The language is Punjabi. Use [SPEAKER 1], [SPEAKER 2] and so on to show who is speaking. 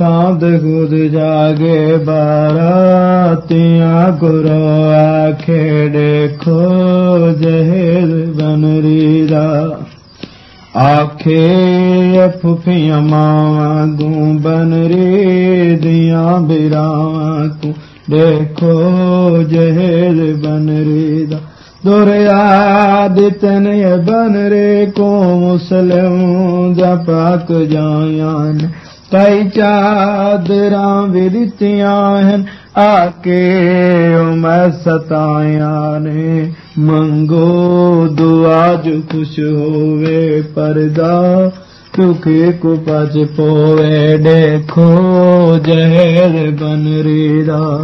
[SPEAKER 1] ਰਾਤਾਂ ਦੇ ਜਾਗੇ ਬਾਰਾਤੀਆਂ ਗੁਰੂ ਆਖੇ ਦੇਖੋ ਜਹਿਰ ਬਨਰੀ ਦਾ ਆਖੇ ਫੁਫੀਆਂ ਮਾਵਾਂ ਗੂੰ ਬਨਰੀ ਦੀਆਂ ਬਿਰਾਵਾਂ ਤੂੰ ਦੇਖੋ ਜਹਿਰ ਬਨਰੀ ਦਾ ਦੁਰਿਆ ਦਿਤਨ ਬਨਰੇ ਕੋ ਮੁਸਲਮ ਦਾ ਪਾਕ ਜਾਇਨ ਚਾਦਰਾਂ ਵੀ ਦਿੱਤੀਆਂ ਹਨ, ਆਕੇ ਮੈਂ ਸਤਾਇਆ ਨੇ। ਮੰਗੋ ਦੁਆ ਜੋ ਖੁਸ਼ ਹੋਵੇ ਪਰਦਾ ਤੁਕੇ ਕੋ ਪਜ ਪੋਵੇ, ਦੇਖੋ ਜਹਿਰ ਬਨਰੀ ਦਾ